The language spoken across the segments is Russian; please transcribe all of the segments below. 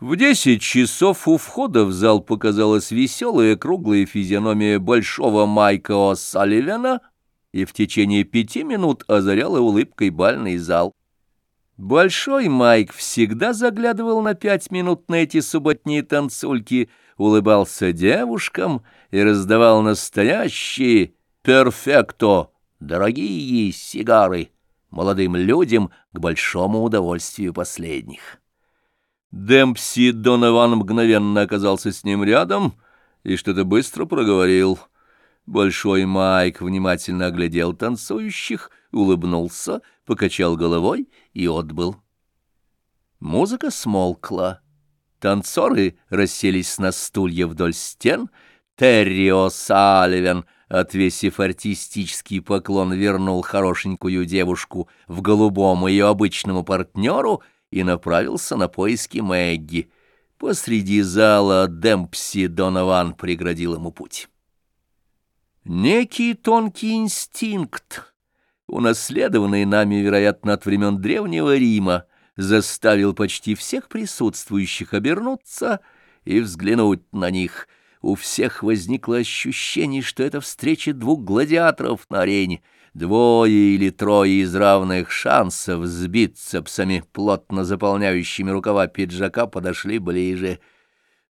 В десять часов у входа в зал показалась веселая круглая физиономия большого Майка О'Салливена и в течение пяти минут озаряла улыбкой бальный зал. Большой Майк всегда заглядывал на пять минут на эти субботние танцульки, улыбался девушкам и раздавал настоящие «перфекто» дорогие сигары молодым людям к большому удовольствию последних. Демпси Донован мгновенно оказался с ним рядом и что-то быстро проговорил. Большой Майк внимательно оглядел танцующих, улыбнулся, покачал головой и отбыл. Музыка смолкла. Танцоры расселись на стулья вдоль стен. Террио Салливен, отвесив артистический поклон, вернул хорошенькую девушку в голубом ее обычному партнеру — и направился на поиски Мэгги. Посреди зала Демпси Донован преградил ему путь. Некий тонкий инстинкт, унаследованный нами, вероятно, от времен Древнего Рима, заставил почти всех присутствующих обернуться и взглянуть на них. У всех возникло ощущение, что это встреча двух гладиаторов на арене — Двое или трое из равных шансов с бицепсами, плотно заполняющими рукава пиджака, подошли ближе.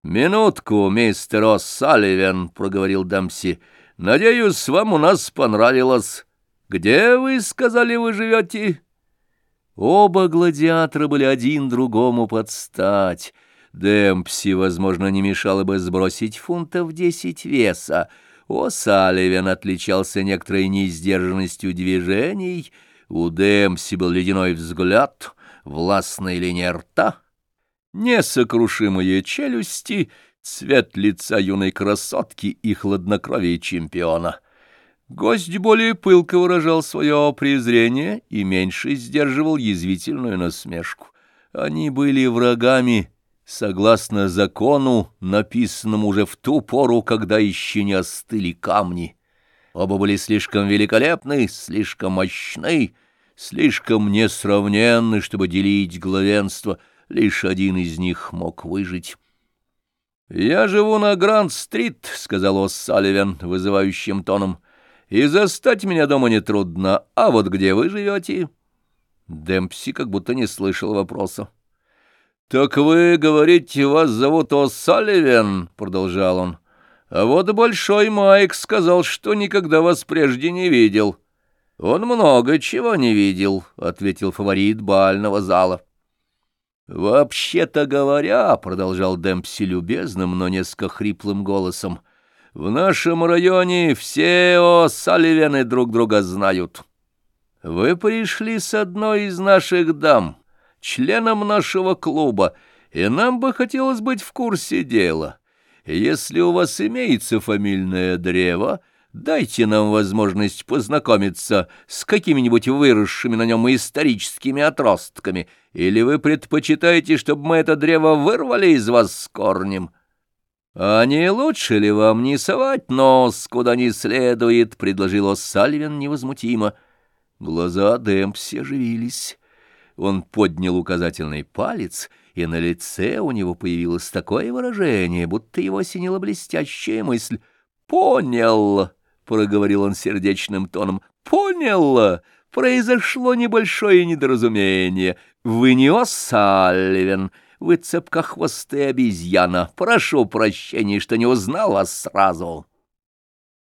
«Минутку, мистер О'Салливен», — проговорил Дамси. «Надеюсь, вам у нас понравилось. Где, вы сказали, вы живете?» Оба гладиатора были один другому под стать. Демпси, возможно, не мешало бы сбросить фунтов десять веса, о, Салливен отличался некоторой неиздержанностью движений, у Демси был ледяной взгляд, властная линия рта, несокрушимые челюсти, цвет лица юной красотки и хладнокровие чемпиона. Гость более пылко выражал свое презрение и меньше сдерживал язвительную насмешку. Они были врагами, согласно закону, написанному уже в ту пору, когда еще не остыли камни. Оба были слишком великолепны, слишком мощны, слишком несравненны, чтобы делить главенство. Лишь один из них мог выжить. «Я живу на Гранд-стрит», — сказал О'Салливен вызывающим тоном, — «и застать меня дома нетрудно. А вот где вы живете?» Демпси как будто не слышал вопроса. «Так вы, говорите, вас зовут О'Салливен?» — продолжал он. «А вот Большой Майк сказал, что никогда вас прежде не видел». «Он много чего не видел», — ответил фаворит бального зала. «Вообще-то говоря», — продолжал Демпси любезным, но несколько хриплым голосом, — «в нашем районе все О'Салливены друг друга знают. Вы пришли с одной из наших дам» членом нашего клуба, и нам бы хотелось быть в курсе дела. Если у вас имеется фамильное древо, дайте нам возможность познакомиться с какими-нибудь выросшими на нем историческими отростками, или вы предпочитаете, чтобы мы это древо вырвали из вас с корнем?» «А не лучше ли вам не совать нос куда не следует?» — предложил О'Сальвин невозмутимо. Глаза Дэмпси оживились. Он поднял указательный палец, и на лице у него появилось такое выражение, будто его осенила блестящая мысль. «Понял!» — проговорил он сердечным тоном. «Понял! Произошло небольшое недоразумение. Вы не О'Салливен, вы цепкохвостая обезьяна. Прошу прощения, что не узнал вас сразу».